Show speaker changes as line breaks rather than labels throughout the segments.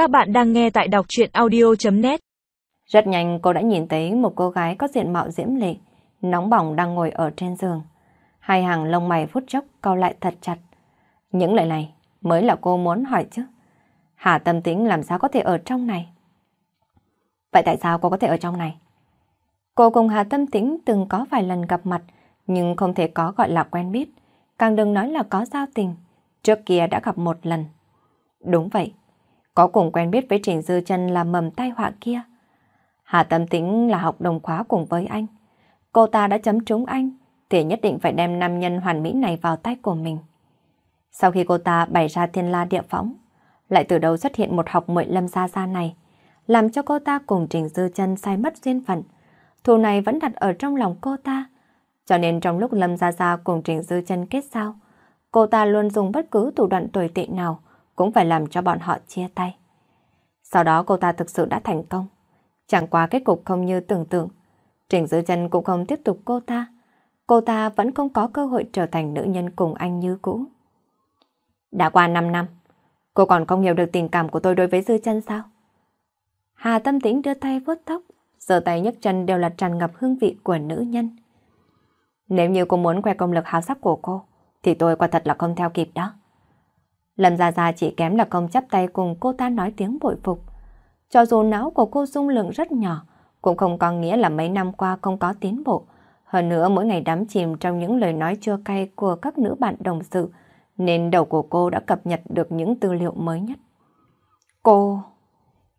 Các bạn đang nghe tại đọc chuyện audio.net
Rất nhanh cô đã nhìn thấy một cô gái có diện mạo diễm lệ, nóng bỏng đang ngồi ở trên giường. Hai hàng lông mày phút chốc cau lại thật chặt. Những lời này mới là cô muốn hỏi chứ. Hà tâm tính làm sao có thể ở trong này? Vậy tại sao cô có thể ở trong này? Cô cùng Hà tâm tính từng có vài lần gặp mặt, nhưng không thể có gọi là quen biết. Càng đừng nói là có giao tình. Trước kia đã gặp một lần. Đúng vậy. Có cùng quen biết với Trình Dư chân là mầm tai họa kia. Hà Tâm Tĩnh là học đồng khóa cùng với anh. Cô ta đã chấm trúng anh, thì nhất định phải đem nam nhân hoàn mỹ này vào tay của mình. Sau khi cô ta bày ra thiên la địa phóng, lại từ đầu xuất hiện một học mội lâm gia gia này, làm cho cô ta cùng Trình Dư chân sai mất duyên phận. Thù này vẫn đặt ở trong lòng cô ta. Cho nên trong lúc Lâm Gia Gia cùng Trình Dư chân kết giao, cô ta luôn dùng bất cứ thủ đoạn tồi tệ nào cũng phải làm cho bọn họ chia tay. Sau đó cô ta thực sự đã thành công. Chẳng qua kết cục không như tưởng tượng. Trình Dư chân cũng không tiếp tục cô ta. Cô ta vẫn không có cơ hội trở thành nữ nhân cùng anh như cũ. Đã qua 5 năm, cô còn không hiểu được tình cảm của tôi đối với Dư chân sao? Hà tâm tĩnh đưa tay vuốt tóc, giờ tay nhấc chân đều là tràn ngập hương vị của nữ nhân. Nếu như cô muốn khoe công lực hào sắc của cô, thì tôi quả thật là không theo kịp đó. Lâm Gia Gia chỉ kém là không chấp tay cùng cô ta nói tiếng bội phục. Cho dù não của cô dung lượng rất nhỏ, cũng không có nghĩa là mấy năm qua không có tiến bộ. Hơn nữa mỗi ngày đắm chìm trong những lời nói chua cay của các nữ bạn đồng sự, nên đầu của cô đã cập nhật được những tư liệu mới nhất. Cô...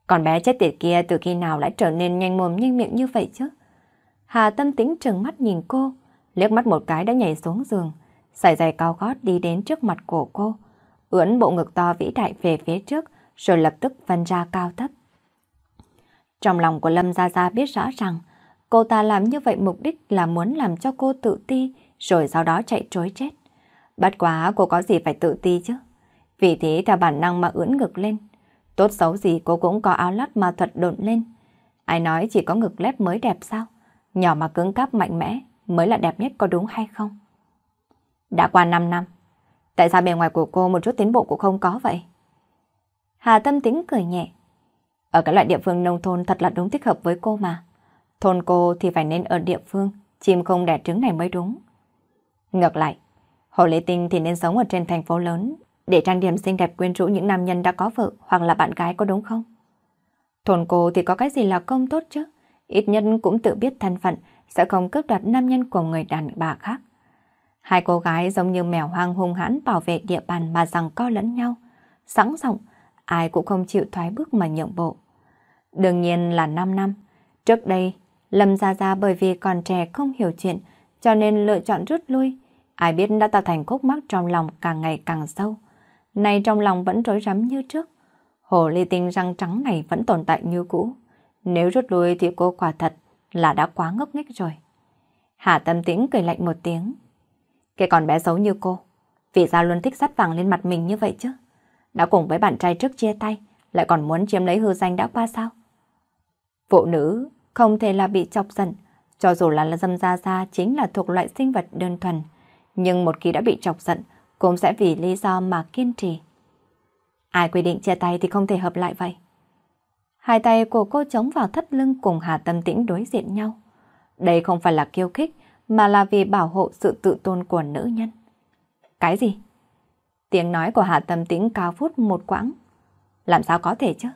Còn bé chết tiệt kia từ khi nào lại trở nên nhanh mồm nhanh miệng như vậy chứ? Hà tâm tính trừng mắt nhìn cô, liếc mắt một cái đã nhảy xuống giường, xài giày cao gót đi đến trước mặt của cô, ưỡn bộ ngực to vĩ đại về phía trước, rồi lập tức phân ra cao thấp. Trong lòng của Lâm Gia Gia biết rõ rằng, cô ta làm như vậy mục đích là muốn làm cho cô tự ti, rồi sau đó chạy trối chết. Bất quá cô có gì phải tự ti chứ? Vì thế theo bản năng mà ưỡn ngực lên. Tốt xấu gì cô cũng có áo lót mà thuật độn lên. Ai nói chỉ có ngực lép mới đẹp sao? Nhỏ mà cứng cáp mạnh mẽ mới là đẹp nhất có đúng hay không? Đã qua 5 năm, tại sao bề ngoài của cô một chút tiến bộ cũng không có vậy? Hà Tâm Tính cười nhẹ. Ở cái loại địa phương nông thôn thật là đúng thích hợp với cô mà. Thôn cô thì phải nên ở địa phương, chim không đẻ trứng này mới đúng. Ngược lại, Hồ Lê Tinh thì nên sống ở trên thành phố lớn để trang điểm xinh đẹp quyến rũ những nam nhân đã có vợ hoặc là bạn gái có đúng không? Thôn cô thì có cái gì là công tốt chứ? Ít nhất cũng tự biết thân phận sẽ không cướp đoạt nam nhân của người đàn bà khác. Hai cô gái giống như mèo hoang hung hãn bảo vệ địa bàn mà rằng co lẫn nhau. Sẵn giọng, ai cũng không chịu thoái bước mà nhượng bộ. Đương nhiên là 5 năm. Trước đây, Lâm Gia Gia bởi vì còn trẻ không hiểu chuyện, cho nên lựa chọn rút lui. Ai biết đã tạo thành khúc mắc trong lòng càng ngày càng sâu. Nay trong lòng vẫn rối rắm như trước. Hồ ly tinh răng trắng này vẫn tồn tại như cũ. Nếu rút lui thì cô quả thật là đã quá ngốc nghếch rồi. Hà tâm tĩnh cười lạnh một tiếng. Cái con bé xấu như cô, vì sao luôn thích sắt vàng lên mặt mình như vậy chứ? Đã cùng với bạn trai trước chia tay, lại còn muốn chiếm lấy hư danh đã qua sao? Phụ nữ không thể là bị chọc giận, cho dù là dâm gia gia chính là thuộc loại sinh vật đơn thuần. Nhưng một khi đã bị chọc giận, cũng sẽ vì lý do mà kiên trì. Ai quy định chia tay thì không thể hợp lại vậy. Hai tay của cô chống vào thắt lưng cùng Hà Tâm Tĩnh đối diện nhau. Đây không phải là kiêu khích, mà là vì bảo hộ sự tự tôn của nữ nhân. Cái gì? Tiếng nói của Hà Tâm Tĩnh cao phút một quãng. Làm sao có thể chứ?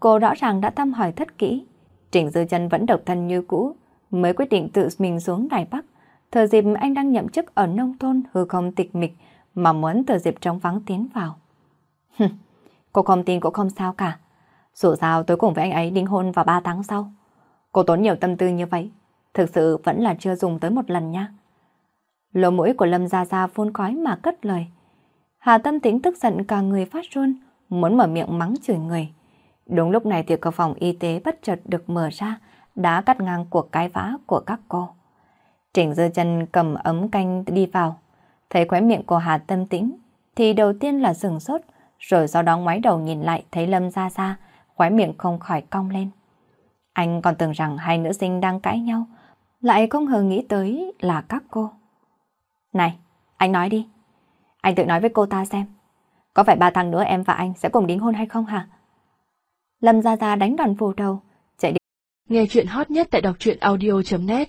Cô rõ ràng đã thăm hỏi thất kỹ. Trịnh Dư chân vẫn độc thân như cũ, mới quyết định tự mình xuống Đài Bắc. Thờ dịp anh đang nhậm chức ở nông thôn hư không tịch mịch, mà muốn thờ dịp trống vắng tiến vào. cô không tin cũng không sao cả. Dù sao tôi cùng với anh ấy đính hôn vào 3 tháng sau. Cô tốn nhiều tâm tư như vậy, thực sự vẫn là chưa dùng tới một lần nha. Lỗ mũi của Lâm Gia Gia phun khói mà cất lời. Hà Tâm Tĩnh tức giận cả người phát run, muốn mở miệng mắng chửi người. Đúng lúc này thì cửa phòng y tế bất chợt được mở ra, đã cắt ngang cuộc cái vã của các cô. Trình Dư chân cầm ấm canh đi vào, thấy khóe miệng của Hà Tâm Tĩnh, thì đầu tiên là sừng sốt, rồi sau đó ngoái đầu nhìn lại thấy Lâm Gia Gia, khóe miệng không khỏi cong lên. Anh còn tưởng rằng hai nữ sinh đang cãi nhau, lại không hề nghĩ tới là các cô. Này, anh nói đi. Anh tự nói với cô ta xem. Có phải ba tháng nữa em và anh sẽ cùng đính hôn hay không hả? Lâm Gia Gia đánh đòn phủ đầu, chạy đi.
Nghe chuyện hot nhất tại đọc truyện audio.net